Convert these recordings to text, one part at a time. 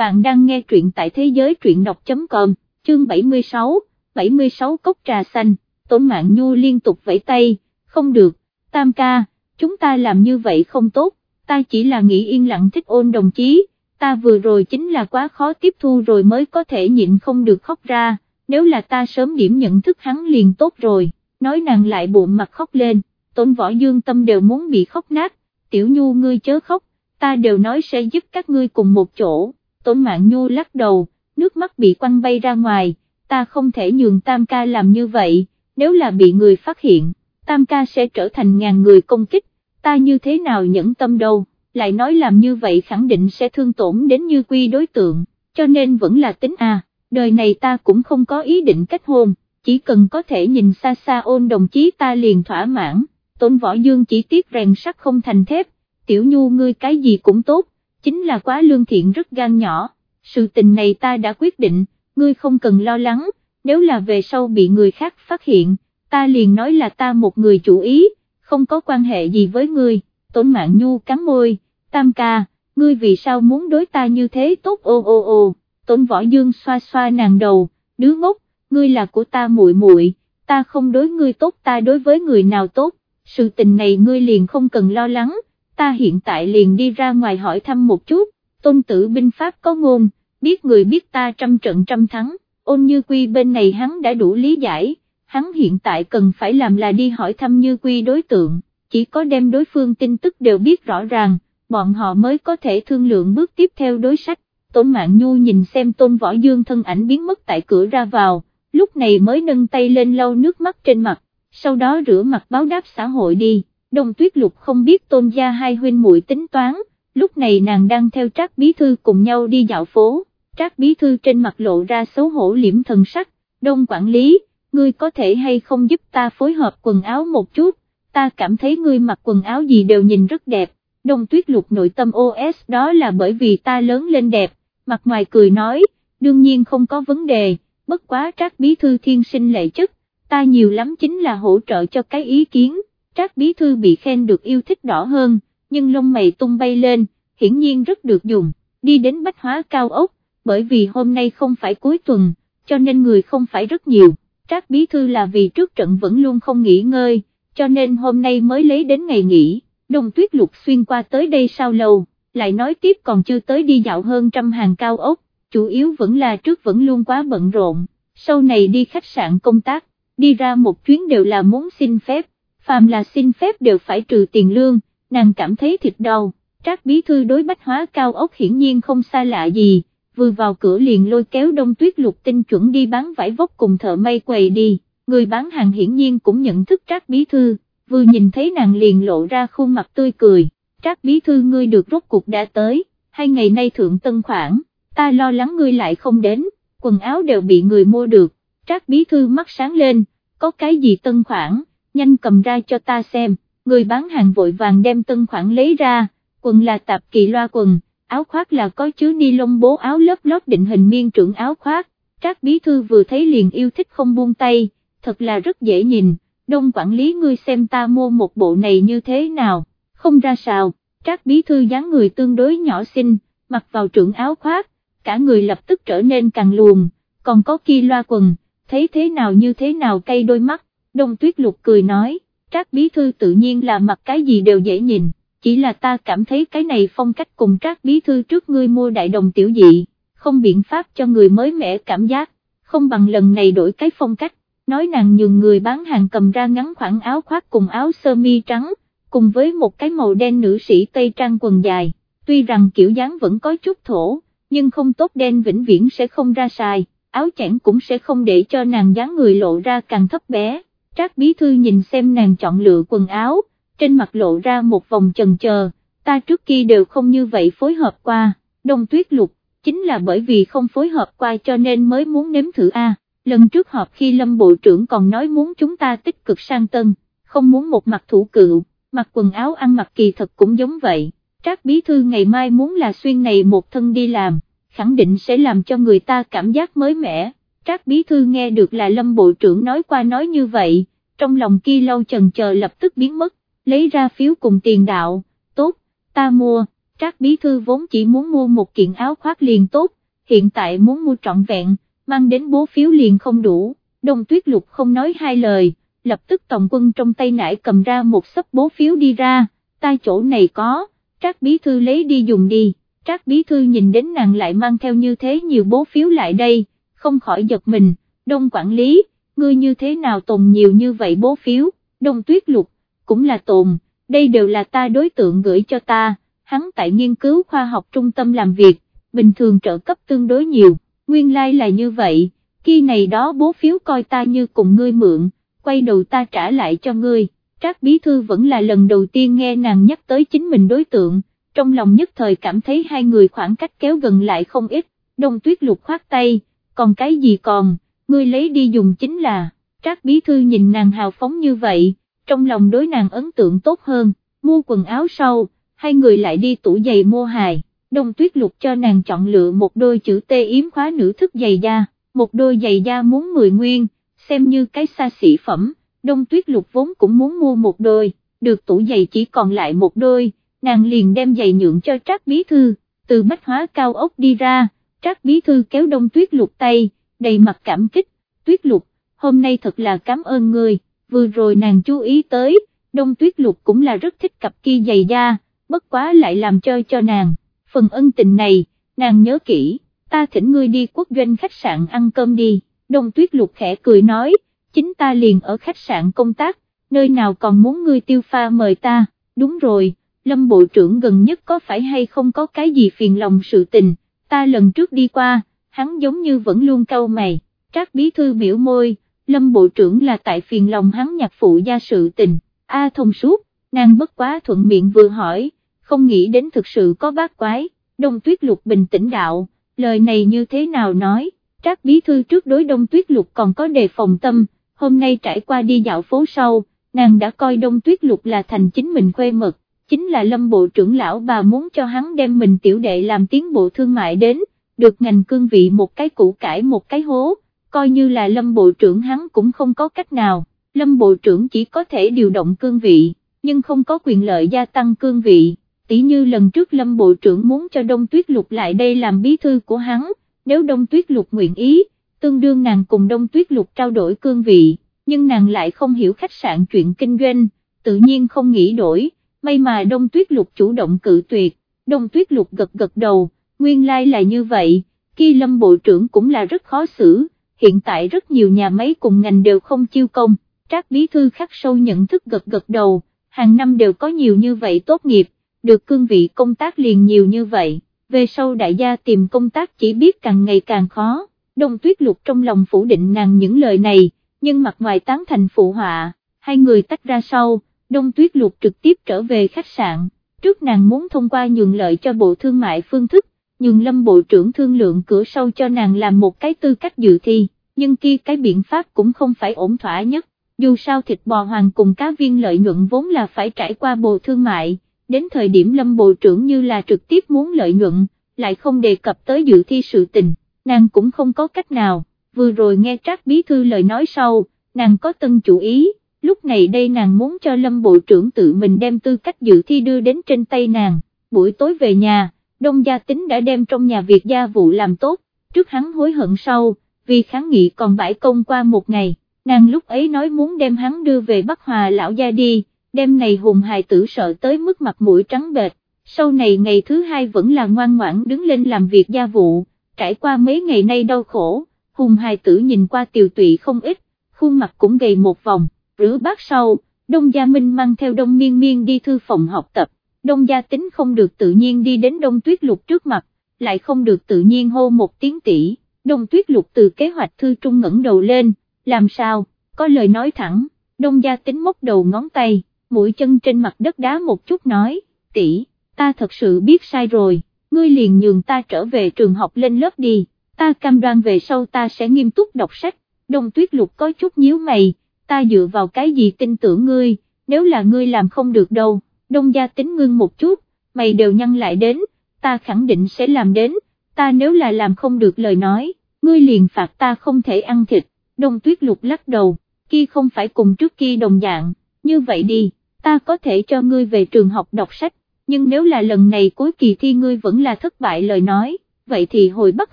bạn đang nghe truyện tại thế giới truyện đọc.com, chương 76, 76 cốc trà xanh, tổn mạng nhu liên tục vẫy tay, không được, tam ca, chúng ta làm như vậy không tốt, ta chỉ là nghĩ yên lặng thích ôn đồng chí, ta vừa rồi chính là quá khó tiếp thu rồi mới có thể nhịn không được khóc ra, nếu là ta sớm điểm nhận thức hắn liền tốt rồi, nói nàng lại bụng mặt khóc lên, tổn võ dương tâm đều muốn bị khóc nát, tiểu nhu ngươi chớ khóc, ta đều nói sẽ giúp các ngươi cùng một chỗ, tôn mạng nhu lắc đầu, nước mắt bị quăng bay ra ngoài, ta không thể nhường tam ca làm như vậy, nếu là bị người phát hiện, tam ca sẽ trở thành ngàn người công kích, ta như thế nào nhẫn tâm đâu, lại nói làm như vậy khẳng định sẽ thương tổn đến như quy đối tượng, cho nên vẫn là tính à, đời này ta cũng không có ý định kết hôn, chỉ cần có thể nhìn xa xa ôn đồng chí ta liền thỏa mãn, tôn võ dương chỉ tiếc rèn sắt không thành thép, tiểu nhu ngươi cái gì cũng tốt, chính là quá lương thiện rất gan nhỏ, sự tình này ta đã quyết định, ngươi không cần lo lắng, nếu là về sau bị người khác phát hiện, ta liền nói là ta một người chủ ý, không có quan hệ gì với ngươi, tổn mạng nhu cắn môi, tam ca, ngươi vì sao muốn đối ta như thế tốt ô ô ô, tổn võ dương xoa xoa nàng đầu, đứa ngốc, ngươi là của ta muội muội, ta không đối ngươi tốt ta đối với người nào tốt, sự tình này ngươi liền không cần lo lắng, ta hiện tại liền đi ra ngoài hỏi thăm một chút, tôn tử binh pháp có ngôn, biết người biết ta trăm trận trăm thắng, ôn như quy bên này hắn đã đủ lý giải, hắn hiện tại cần phải làm là đi hỏi thăm như quy đối tượng, chỉ có đem đối phương tin tức đều biết rõ ràng, bọn họ mới có thể thương lượng bước tiếp theo đối sách, tôn mạng nhu nhìn xem tôn võ dương thân ảnh biến mất tại cửa ra vào, lúc này mới nâng tay lên lau nước mắt trên mặt, sau đó rửa mặt báo đáp xã hội đi, đông tuyết lục không biết tôn gia hai huynh muội tính toán, lúc này nàng đang theo trác bí thư cùng nhau đi dạo phố, trác bí thư trên mặt lộ ra xấu hổ liễm thần sắc, đông quản lý, ngươi có thể hay không giúp ta phối hợp quần áo một chút, ta cảm thấy ngươi mặc quần áo gì đều nhìn rất đẹp, đông tuyết lục nội tâm OS đó là bởi vì ta lớn lên đẹp, mặt ngoài cười nói, đương nhiên không có vấn đề, bất quá trác bí thư thiên sinh lệ chất, ta nhiều lắm chính là hỗ trợ cho cái ý kiến, trác bí thư bị khen được yêu thích đỏ hơn, nhưng lông mày tung bay lên, hiển nhiên rất được dùng, đi đến bách hóa cao ốc, bởi vì hôm nay không phải cuối tuần, cho nên người không phải rất nhiều, trác bí thư là vì trước trận vẫn luôn không nghỉ ngơi, cho nên hôm nay mới lấy đến ngày nghỉ, đồng tuyết lục xuyên qua tới đây sao lâu, lại nói tiếp còn chưa tới đi dạo hơn trăm hàng cao ốc, chủ yếu vẫn là trước vẫn luôn quá bận rộn, sau này đi khách sạn công tác, đi ra một chuyến đều là muốn xin phép, phàm là xin phép đều phải trừ tiền lương, nàng cảm thấy thịt đau, trác bí thư đối bách hóa cao ốc hiển nhiên không xa lạ gì, vừa vào cửa liền lôi kéo đông tuyết lục tinh chuẩn đi bán vải vóc cùng thợ may quầy đi, người bán hàng hiển nhiên cũng nhận thức trác bí thư, vừa nhìn thấy nàng liền lộ ra khuôn mặt tươi cười, trác bí thư ngươi được rốt cuộc đã tới, hai ngày nay thượng tân khoản, ta lo lắng ngươi lại không đến, quần áo đều bị người mua được, trác bí thư mắt sáng lên, có cái gì tân khoản, nhanh cầm ra cho ta xem, người bán hàng vội vàng đem tân khoản lấy ra, quần là tạp kỳ loa quần, áo khoác là có chứa ni lông bố áo lớp lót định hình miên trưởng áo khoác, trác bí thư vừa thấy liền yêu thích không buông tay, thật là rất dễ nhìn, đông quản lý ngươi xem ta mua một bộ này như thế nào, không ra sao, trác bí thư dáng người tương đối nhỏ xinh, mặc vào trưởng áo khoác, cả người lập tức trở nên càng luồn, còn có kia loa quần, thấy thế nào như thế nào cay đôi mắt, đông tuyết lục cười nói, trác bí thư tự nhiên là mặc cái gì đều dễ nhìn, chỉ là ta cảm thấy cái này phong cách cùng trác bí thư trước ngươi mua đại đồng tiểu dị, không biện pháp cho người mới mẻ cảm giác, không bằng lần này đổi cái phong cách, nói nàng nhường người bán hàng cầm ra ngắn khoảng áo khoác cùng áo sơ mi trắng, cùng với một cái màu đen nữ sĩ tây trang quần dài, tuy rằng kiểu dáng vẫn có chút thổ, nhưng không tốt đen vĩnh viễn sẽ không ra xài, áo chẽn cũng sẽ không để cho nàng dáng người lộ ra càng thấp bé, trác bí thư nhìn xem nàng chọn lựa quần áo, trên mặt lộ ra một vòng chần chờ, ta trước kia đều không như vậy phối hợp qua, đông tuyết lục, chính là bởi vì không phối hợp qua cho nên mới muốn nếm thử A, lần trước họp khi Lâm Bộ trưởng còn nói muốn chúng ta tích cực sang tân, không muốn một mặt thủ cựu, mặc quần áo ăn mặc kỳ thật cũng giống vậy, trác bí thư ngày mai muốn là xuyên này một thân đi làm, khẳng định sẽ làm cho người ta cảm giác mới mẻ, trác bí thư nghe được là Lâm Bộ trưởng nói qua nói như vậy, trong lòng kia lâu chần chờ lập tức biến mất lấy ra phiếu cùng tiền đạo, tốt, ta mua, Trác Bí Thư vốn chỉ muốn mua một kiện áo khoác liền tốt, hiện tại muốn mua trọn vẹn, mang đến bố phiếu liền không đủ, đông tuyết lục không nói hai lời, lập tức tổng quân trong tay nải cầm ra một sấp bố phiếu đi ra, tai chỗ này có, Trác Bí Thư lấy đi dùng đi, Trác Bí Thư nhìn đến nàng lại mang theo như thế nhiều bố phiếu lại đây, không khỏi giật mình, đông quản lý, ngươi như thế nào tồn nhiều như vậy bố phiếu, đông tuyết lục, cũng là tồn, đây đều là ta đối tượng gửi cho ta, hắn tại nghiên cứu khoa học trung tâm làm việc, bình thường trợ cấp tương đối nhiều, nguyên lai like là như vậy, khi này đó bố phiếu coi ta như cùng ngươi mượn, quay đầu ta trả lại cho ngươi, Trác Bí Thư vẫn là lần đầu tiên nghe nàng nhắc tới chính mình đối tượng, trong lòng nhất thời cảm thấy hai người khoảng cách kéo gần lại không ít, đông tuyết lục khoát tay, còn cái gì còn, ngươi lấy đi dùng chính là, Trác Bí Thư nhìn nàng hào phóng như vậy, trong lòng đối nàng ấn tượng tốt hơn, mua quần áo sau, hai người lại đi tủ giày mua hài, đông tuyết lục cho nàng chọn lựa một đôi chữ tê yếm khóa nữ thức giày da, một đôi giày da muốn 10 nguyên, xem như cái xa xỉ phẩm, đông tuyết lục vốn cũng muốn mua một đôi, được tủ giày chỉ còn lại một đôi, nàng liền đem giày nhượng cho Trác Bí Thư, từ bách hóa cao ốc đi ra, Trác Bí Thư kéo đông tuyết lục tay, đầy mặt cảm kích, tuyết lục, hôm nay thật là cảm ơn người, vừa rồi nàng chú ý tới, đông tuyết lục cũng là rất thích cặp kia giày da, bất quá lại làm chơi cho nàng, phần ân tình này, nàng nhớ kỹ, ta thỉnh ngươi đi quốc doanh khách sạn ăn cơm đi, đông tuyết lục khẽ cười nói, chính ta liền ở khách sạn công tác, nơi nào còn muốn ngươi tiêu pha mời ta, đúng rồi, lâm bộ trưởng gần nhất có phải hay không có cái gì phiền lòng sự tình, ta lần trước đi qua, hắn giống như vẫn luôn cau mày, trác bí thư biểu môi, lâm bộ trưởng là tại phiền lòng hắn nhạc phụ gia sự tình, a thông suốt, nàng bất quá thuận miệng vừa hỏi, không nghĩ đến thực sự có bác quái, đông tuyết lục bình tĩnh đạo, lời này như thế nào nói, trác bí thư trước đối đông tuyết lục còn có đề phòng tâm, hôm nay trải qua đi dạo phố sau, nàng đã coi đông tuyết lục là thành chính mình khuê mật, chính là lâm bộ trưởng lão bà muốn cho hắn đem mình tiểu đệ làm tiến bộ thương mại đến, được ngành cương vị một cái củ cải một cái hố, coi như là lâm bộ trưởng hắn cũng không có cách nào, lâm bộ trưởng chỉ có thể điều động cương vị, nhưng không có quyền lợi gia tăng cương vị, tỷ như lần trước lâm bộ trưởng muốn cho đông tuyết lục lại đây làm bí thư của hắn, nếu đông tuyết lục nguyện ý, tương đương nàng cùng đông tuyết lục trao đổi cương vị, nhưng nàng lại không hiểu khách sạn chuyện kinh doanh, tự nhiên không nghĩ đổi, may mà đông tuyết lục chủ động cự tuyệt, đông tuyết lục gật gật đầu, nguyên lai like là như vậy, khi lâm bộ trưởng cũng là rất khó xử, hiện tại rất nhiều nhà máy cùng ngành đều không chiêu công, trác bí thư khắc sâu nhận thức gật gật đầu, hàng năm đều có nhiều như vậy tốt nghiệp, được cương vị công tác liền nhiều như vậy, về sau đại gia tìm công tác chỉ biết càng ngày càng khó, đông tuyết lục trong lòng phủ định nàng những lời này, nhưng mặt ngoài tán thành phụ họa, hai người tách ra sau, đông tuyết lục trực tiếp trở về khách sạn, trước nàng muốn thông qua nhường lợi cho bộ thương mại phương thức, nhường lâm bộ trưởng thương lượng cửa sau cho nàng làm một cái tư cách dự thi, nhưng kia cái biện pháp cũng không phải ổn thỏa nhất, dù sao thịt bò hoàng cùng cá viên lợi nhuận vốn là phải trải qua bộ thương mại, đến thời điểm lâm bộ trưởng như là trực tiếp muốn lợi nhuận, lại không đề cập tới dự thi sự tình, nàng cũng không có cách nào, vừa rồi nghe trác bí thư lời nói sau, nàng có tân chủ ý, lúc này đây nàng muốn cho lâm bộ trưởng tự mình đem tư cách dự thi đưa đến trên tay nàng, buổi tối về nhà, đông gia tính đã đem trong nhà việc gia vụ làm tốt, trước hắn hối hận sau, vì kháng nghị còn bãi công qua một ngày, nàng lúc ấy nói muốn đem hắn đưa về Bắc Hòa lão gia đi, đêm này hùng hài tử sợ tới mức mặt mũi trắng bệch, sau này ngày thứ hai vẫn là ngoan ngoãn đứng lên làm việc gia vụ, trải qua mấy ngày nay đau khổ, hùng hài tử nhìn qua tiều tụy không ít, khuôn mặt cũng gầy một vòng, rửa bát sau, Đông Gia Minh mang theo Đông Miên Miên đi thư phòng học tập, Đông Gia tính không được tự nhiên đi đến Đông Tuyết Lục trước mặt, lại không được tự nhiên hô một tiếng tỷ, Đông Tuyết Lục từ kế hoạch thư trung ngẩng đầu lên, làm sao, có lời nói thẳng, Đông Gia tính móc đầu ngón tay, mũi chân trên mặt đất đá một chút nói, tỷ, ta thật sự biết sai rồi, ngươi liền nhường ta trở về trường học lên lớp đi, ta cam đoan về sau ta sẽ nghiêm túc đọc sách, Đông Tuyết Lục có chút nhíu mày, ta dựa vào cái gì tin tưởng ngươi, nếu là ngươi làm không được đâu, Đông Gia tính ngưng một chút, mày đều nhăn lại đến, ta khẳng định sẽ làm đến, ta nếu là làm không được lời nói, ngươi liền phạt ta không thể ăn thịt, Đông Tuyết Lục lắc đầu, kia không phải cùng trước kia đồng dạng, như vậy đi, ta có thể cho ngươi về trường học đọc sách, nhưng nếu là lần này cuối kỳ thi ngươi vẫn là thất bại lời nói, vậy thì hồi Bắc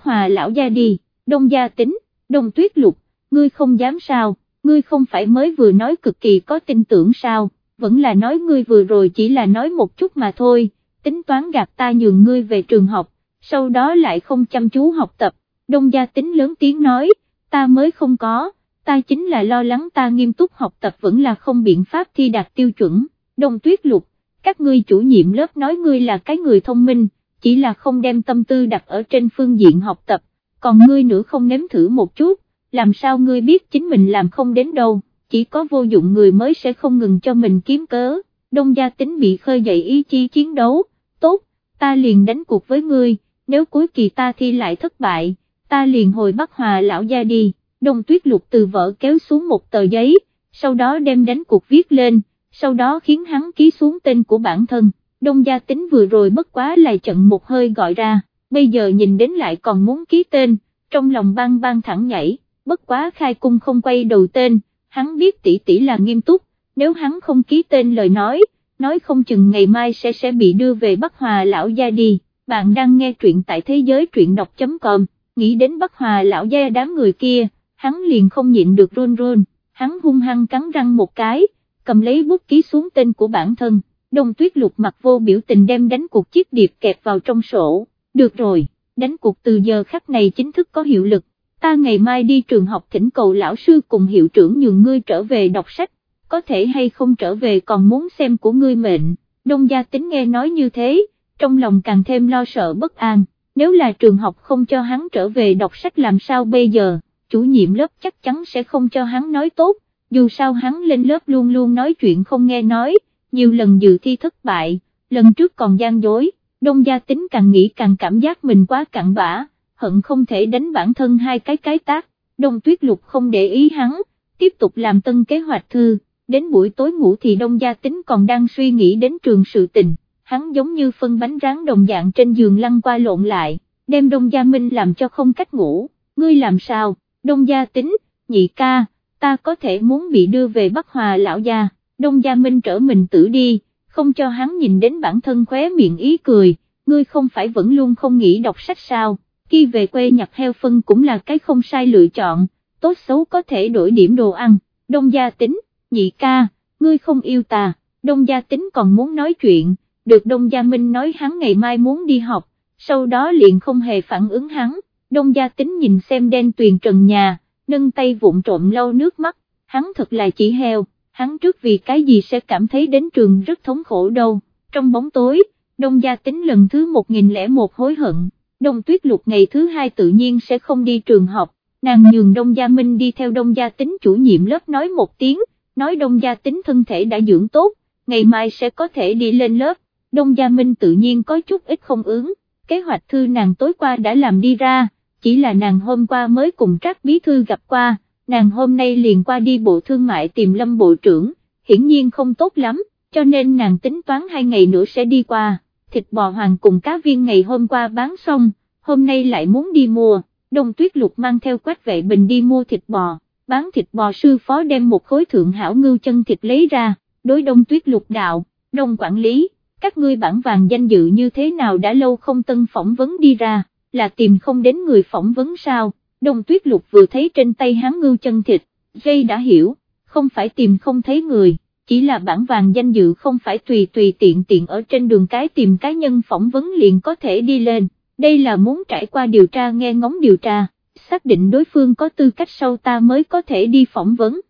Hòa lão gia đi, đông gia tính, đông tuyết lục, ngươi không dám sao, ngươi không phải mới vừa nói cực kỳ có tin tưởng sao, vẫn là nói ngươi vừa rồi chỉ là nói một chút mà thôi, tính toán gạt ta nhường ngươi về trường học, sau đó lại không chăm chú học tập, đông gia tính lớn tiếng nói, ta mới không có, ta chính là lo lắng ta nghiêm túc học tập vẫn là không biện pháp thi đạt tiêu chuẩn, đông tuyết lục, các ngươi chủ nhiệm lớp nói ngươi là cái người thông minh, chỉ là không đem tâm tư đặt ở trên phương diện học tập, còn ngươi nữa không nếm thử một chút, làm sao ngươi biết chính mình làm không đến đâu, chỉ có vô dụng người mới sẽ không ngừng cho mình kiếm cớ, đông gia tính bị khơi dậy ý chí chiến đấu, tốt, ta liền đánh cuộc với ngươi, nếu cuối kỳ ta thi lại thất bại, ta liền hồi Bắc Hòa lão gia đi, đông tuyết lục từ vợ kéo xuống một tờ giấy, sau đó đem đánh cuộc viết lên, sau đó khiến hắn ký xuống tên của bản thân, đông gia tính vừa rồi bất quá là trận một hơi gọi ra, bây giờ nhìn đến lại còn muốn ký tên, trong lòng bang bang thẳng nhảy, bất quá khai cung không quay đầu tên, hắn biết tỷ tỷ là nghiêm túc, nếu hắn không ký tên lời nói, nói không chừng ngày mai sẽ sẽ bị đưa về Bắc Hòa lão gia đi, bạn đang nghe truyện tại thế giới truyện đọc.com, nghĩ đến Bắc Hòa lão gia đám người kia, hắn liền không nhịn được run run, hắn hung hăng cắn răng một cái, cầm lấy bút ký xuống tên của bản thân, đông tuyết lục mặt vô biểu tình đem đánh cuộc chiếc điệp kẹp vào trong sổ, được rồi, đánh cuộc từ giờ khắc này chính thức có hiệu lực, ta ngày mai đi trường học thỉnh cầu lão sư cùng hiệu trưởng nhường ngươi trở về đọc sách, có thể hay không trở về còn muốn xem của ngươi mệnh, đông gia tính nghe nói như thế, trong lòng càng thêm lo sợ bất an, nếu là trường học không cho hắn trở về đọc sách làm sao bây giờ, chủ nhiệm lớp chắc chắn sẽ không cho hắn nói tốt, dù sao hắn lên lớp luôn luôn nói chuyện không nghe nói, nhiều lần dự thi thất bại, lần trước còn gian dối, đông gia tính càng nghĩ càng cảm giác mình quá cặn bã, hận không thể đánh bản thân hai cái cái tác, đông tuyết lục không để ý hắn, tiếp tục làm tân kế hoạch thư, đến buổi tối ngủ thì đông gia tính còn đang suy nghĩ đến trường sự tình, hắn giống như phân bánh rán đồng dạng trên giường lăn qua lộn lại, đem đông gia minh làm cho không cách ngủ, ngươi làm sao, đông gia tính, nhị ca, ta có thể muốn bị đưa về Bắc Hòa lão gia, đông gia minh trở mình tử đi, không cho hắn nhìn đến bản thân khóe miệng ý cười, ngươi không phải vẫn luôn không nghĩ đọc sách sao, khi về quê nhặt heo phân cũng là cái không sai lựa chọn, tốt xấu có thể đổi điểm đồ ăn, đông gia tính, nhị ca, ngươi không yêu ta, đông gia tính còn muốn nói chuyện, được đông gia minh nói hắn ngày mai muốn đi học, sau đó liền không hề phản ứng hắn, đông gia tính nhìn xem đen tuyền trần nhà, nâng tay vụn trộm lau nước mắt, hắn thật là chỉ heo, hắn trước vì cái gì sẽ cảm thấy đến trường rất thống khổ đâu, trong bóng tối, đông gia tính lần thứ 1001 hối hận, đông tuyết lục ngày thứ hai tự nhiên sẽ không đi trường học, nàng nhường đông gia minh đi theo đông gia tính chủ nhiệm lớp nói một tiếng, nói đông gia tính thân thể đã dưỡng tốt, ngày mai sẽ có thể đi lên lớp, đông gia minh tự nhiên có chút ít không ứng, kế hoạch thư nàng tối qua đã làm đi ra, chỉ là nàng hôm qua mới cùng trác bí thư gặp qua, nàng hôm nay liền qua đi bộ thương mại tìm lâm bộ trưởng, hiển nhiên không tốt lắm, cho nên nàng tính toán hai ngày nữa sẽ đi qua, thịt bò hoàng cùng cá viên ngày hôm qua bán xong, hôm nay lại muốn đi mua, đông tuyết lục mang theo quách vệ bình đi mua thịt bò, bán thịt bò sư phó đem một khối thượng hảo ngưu chân thịt lấy ra, đối đông tuyết lục đạo, đông quản lý, các ngươi bản vàng danh dự như thế nào đã lâu không tân phỏng vấn đi ra, là tìm không đến người phỏng vấn sao, đông tuyết lục vừa thấy trên tay hắn ngưu chân thịt, dây đã hiểu, không phải tìm không thấy người, chỉ là bản vàng danh dự không phải tùy tùy tiện tiện ở trên đường cái tìm cá nhân phỏng vấn liền có thể đi lên, đây là muốn trải qua điều tra nghe ngóng điều tra, xác định đối phương có tư cách sau ta mới có thể đi phỏng vấn.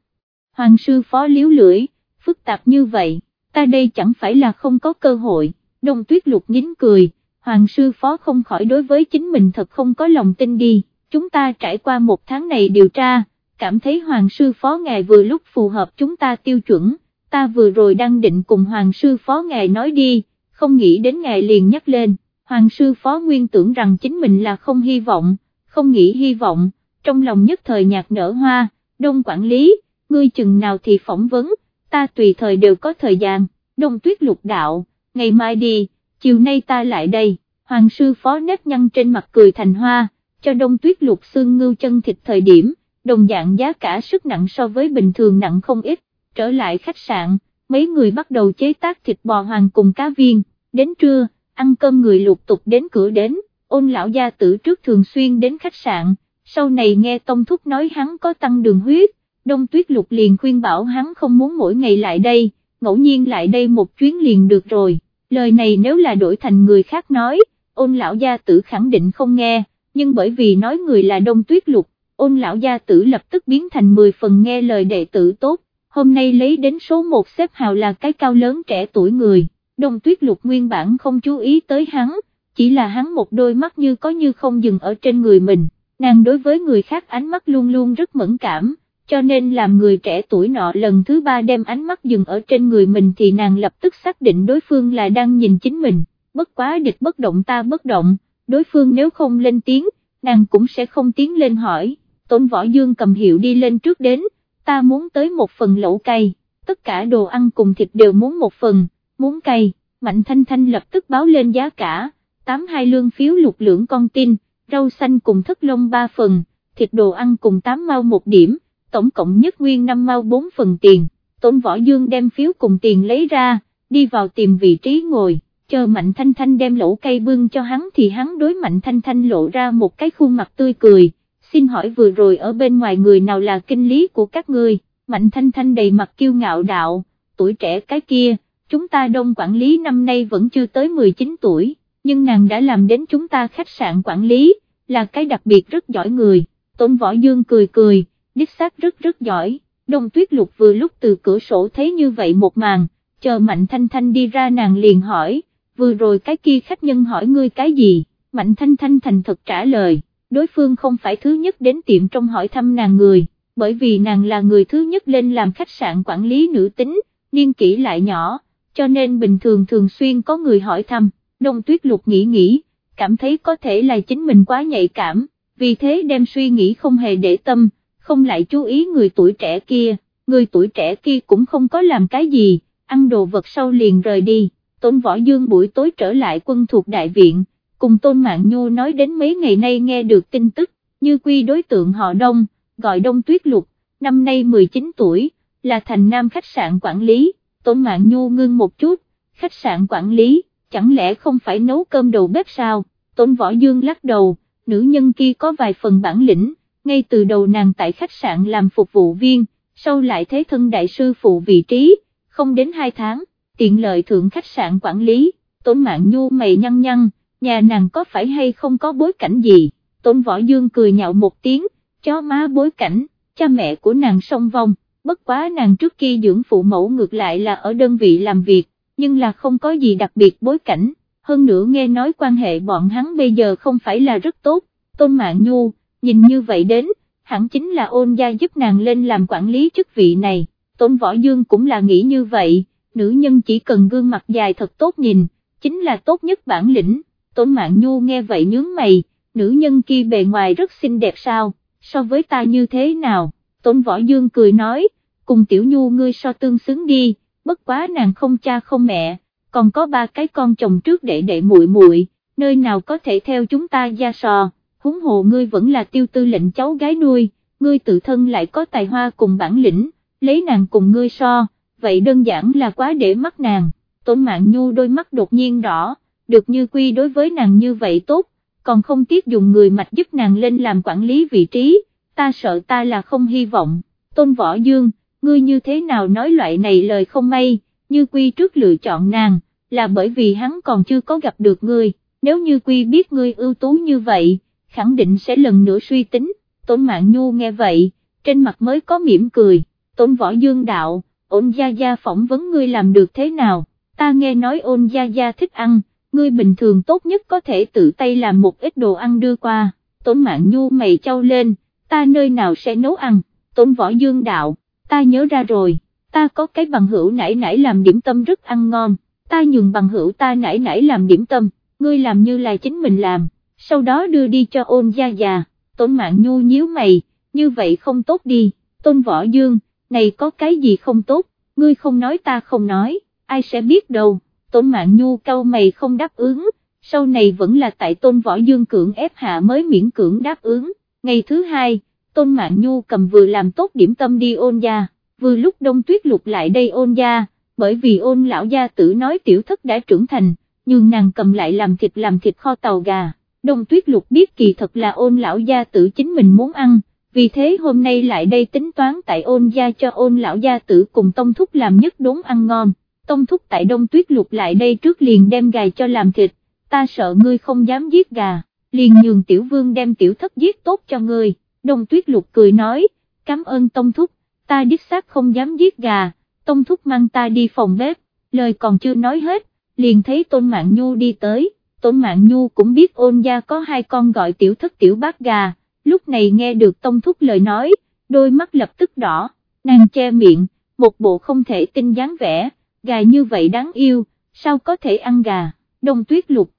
Hoàng sư phó liếu lưỡi, phức tạp như vậy, ta đây chẳng phải là không có cơ hội, đông tuyết lục nhín cười, hoàng sư phó không khỏi đối với chính mình thật không có lòng tin đi, chúng ta trải qua một tháng này điều tra, cảm thấy hoàng sư phó ngài vừa lúc phù hợp chúng ta tiêu chuẩn, ta vừa rồi đang định cùng hoàng sư phó ngài nói đi, không nghĩ đến ngài liền nhắc lên, hoàng sư phó nguyên tưởng rằng chính mình là không hy vọng, không nghĩ hy vọng, trong lòng nhất thời nhạc nở hoa, đông quản lý, ngươi chừng nào thì phỏng vấn, ta tùy thời đều có thời gian, đông tuyết lục đạo, ngày mai đi, chiều nay ta lại đây, hoàng sư phó nếp nhăn trên mặt cười thành hoa, cho đông tuyết lục xương ngưu chân thịt thời điểm, đồng dạng giá cả sức nặng so với bình thường nặng không ít, trở lại khách sạn, mấy người bắt đầu chế tác thịt bò hoàng cùng cá viên, đến trưa, ăn cơm người lục tục đến cửa đến, ôn lão gia tử trước thường xuyên đến khách sạn, sau này nghe Tông Thúc nói hắn có tăng đường huyết, Đông Tuyết Lục liền khuyên bảo hắn không muốn mỗi ngày lại đây, ngẫu nhiên lại đây một chuyến liền được rồi, lời này nếu là đổi thành người khác nói, ôn lão gia tử khẳng định không nghe, nhưng bởi vì nói người là Đông Tuyết Lục, ôn lão gia tử lập tức biến thành 10 phần nghe lời đệ tử tốt, hôm nay lấy đến số 1 xếp hào là cái cao lớn trẻ tuổi người, Đồng Tuyết Lục nguyên bản không chú ý tới hắn, chỉ là hắn một đôi mắt như có như không dừng ở trên người mình, nàng đối với người khác ánh mắt luôn luôn rất mẫn cảm, cho nên làm người trẻ tuổi nọ lần thứ ba đem ánh mắt dừng ở trên người mình thì nàng lập tức xác định đối phương là đang nhìn chính mình, bất quá địch bất động ta bất động, đối phương nếu không lên tiếng, nàng cũng sẽ không tiến lên hỏi, tôn võ dương cầm hiệu đi lên trước đến, ta muốn tới một phần lẩu cay, tất cả đồ ăn cùng thịt đều muốn một phần, muốn cay, mạnh thanh thanh lập tức báo lên giá cả, tám hai lương phiếu lục lưỡng con tin, rau xanh cùng thất lông ba phần, thịt đồ ăn cùng tám mau một điểm, tổng cộng nhất nguyên năm mau bốn phần tiền, tôn võ dương đem phiếu cùng tiền lấy ra, đi vào tìm vị trí ngồi, chờ Mạnh Thanh Thanh đem lẩu cây bưng cho hắn thì hắn đối Mạnh Thanh Thanh lộ ra một cái khuôn mặt tươi cười, xin hỏi vừa rồi ở bên ngoài người nào là kinh lý của các ngươi, Mạnh Thanh Thanh đầy mặt kiêu ngạo đạo, tuổi trẻ cái kia, chúng ta đông quản lý năm nay vẫn chưa tới 19 tuổi, nhưng nàng đã làm đến chúng ta khách sạn quản lý, là cái đặc biệt rất giỏi người, Tôn Võ Dương cười cười, đích xác rất rất giỏi, đông tuyết lục vừa lúc từ cửa sổ thấy như vậy một màn, chờ Mạnh Thanh Thanh đi ra nàng liền hỏi, vừa rồi cái kia khách nhân hỏi ngươi cái gì, Mạnh Thanh Thanh thành thật trả lời, đối phương không phải thứ nhất đến tiệm trong hỏi thăm nàng người, bởi vì nàng là người thứ nhất lên làm khách sạn quản lý nữ tính, niên kỷ lại nhỏ, cho nên bình thường thường xuyên có người hỏi thăm, Đông Tuyết Lục nghĩ nghĩ, cảm thấy có thể là chính mình quá nhạy cảm, vì thế đem suy nghĩ không hề để tâm, không lại chú ý người tuổi trẻ kia, người tuổi trẻ kia cũng không có làm cái gì, ăn đồ vật sau liền rời đi. Tôn Võ Dương buổi tối trở lại quân thuộc đại viện, cùng Tôn Mạng nhu nói đến mấy ngày nay nghe được tin tức, như quy đối tượng họ Đông, gọi Đông Tuyết Lục, năm nay 19 tuổi, là thành nam khách sạn quản lý, Tôn Mạng nhu ngưng một chút, khách sạn quản lý, chẳng lẽ không phải nấu cơm đầu bếp sao, Tôn Võ Dương lắc đầu, nữ nhân kia có vài phần bản lĩnh, ngay từ đầu nàng tại khách sạn làm phục vụ viên, sau lại thế thân đại sư phụ vị trí, không đến 2 tháng tiện lợi thượng khách sạn quản lý, Tôn Mạng Nhu mày nhăn nhăn, nhà nàng có phải hay không có bối cảnh gì, Tôn Võ Dương cười nhạo một tiếng, chó má bối cảnh, cha mẹ của nàng song vong, bất quá nàng trước kia dưỡng phụ mẫu ngược lại là ở đơn vị làm việc, nhưng là không có gì đặc biệt bối cảnh, hơn nữa nghe nói quan hệ bọn hắn bây giờ không phải là rất tốt, Tôn Mạng Nhu, nhìn như vậy đến, hẳn chính là ôn gia giúp nàng lên làm quản lý chức vị này, Tôn Võ Dương cũng là nghĩ như vậy nữ nhân chỉ cần gương mặt dài thật tốt nhìn, chính là tốt nhất bản lĩnh, Tôn Mạng Nhu nghe vậy nhướng mày, nữ nhân kia bề ngoài rất xinh đẹp sao, so với ta như thế nào, Tôn Võ Dương cười nói, cùng Tiểu Nhu ngươi so tương xứng đi, bất quá nàng không cha không mẹ, còn có ba cái con chồng trước để đệ muội muội, nơi nào có thể theo chúng ta gia sò, huống hồ ngươi vẫn là tiêu tư lệnh cháu gái nuôi, ngươi tự thân lại có tài hoa cùng bản lĩnh, lấy nàng cùng ngươi so vậy đơn giản là quá để mắt nàng, Tôn Mạng Nhu đôi mắt đột nhiên đỏ, được như quy đối với nàng như vậy tốt, còn không tiếc dùng người mạch giúp nàng lên làm quản lý vị trí, ta sợ ta là không hy vọng, Tôn Võ Dương, ngươi như thế nào nói loại này lời không may, như quy trước lựa chọn nàng, là bởi vì hắn còn chưa có gặp được ngươi, nếu như quy biết ngươi ưu tú như vậy, khẳng định sẽ lần nữa suy tính, Tôn Mạng Nhu nghe vậy, trên mặt mới có mỉm cười, Tôn Võ Dương đạo, ôn gia gia phỏng vấn ngươi làm được thế nào, ta nghe nói ôn gia gia thích ăn, ngươi bình thường tốt nhất có thể tự tay làm một ít đồ ăn đưa qua, tốn mạng nhu mày trao lên, ta nơi nào sẽ nấu ăn, tốn võ dương đạo, ta nhớ ra rồi, ta có cái bằng hữu nãy nãy làm điểm tâm rất ăn ngon, ta nhường bằng hữu ta nãy nãy làm điểm tâm, ngươi làm như là chính mình làm, sau đó đưa đi cho ôn gia già, tôn mạng nhu nhíu mày, như vậy không tốt đi, tôn võ dương, này có cái gì không tốt, ngươi không nói ta không nói, ai sẽ biết đâu, tôn mạng nhu cau mày không đáp ứng, sau này vẫn là tại tôn võ dương cưỡng ép hạ mới miễn cưỡng đáp ứng, ngày thứ hai, tôn mạng nhu cầm vừa làm tốt điểm tâm đi ôn gia, vừa lúc đông tuyết lục lại đây ôn gia, bởi vì ôn lão gia tử nói tiểu thất đã trưởng thành, nhưng nàng cầm lại làm thịt làm thịt kho tàu gà, đông tuyết lục biết kỳ thật là ôn lão gia tử chính mình muốn ăn, vì thế hôm nay lại đây tính toán tại ôn gia cho ôn lão gia tử cùng tông thúc làm nhất đốn ăn ngon, tông thúc tại đông tuyết lục lại đây trước liền đem gà cho làm thịt, ta sợ ngươi không dám giết gà, liền nhường tiểu vương đem tiểu thất giết tốt cho ngươi, đông tuyết lục cười nói, cảm ơn tông thúc, ta đích xác không dám giết gà, tông thúc mang ta đi phòng bếp, lời còn chưa nói hết, liền thấy tôn mạng nhu đi tới, tôn mạng nhu cũng biết ôn gia có hai con gọi tiểu thất tiểu bát gà, lúc này nghe được tông thúc lời nói, đôi mắt lập tức đỏ, nàng che miệng, một bộ không thể tin dáng vẻ, gà như vậy đáng yêu, sao có thể ăn gà, đông tuyết lục,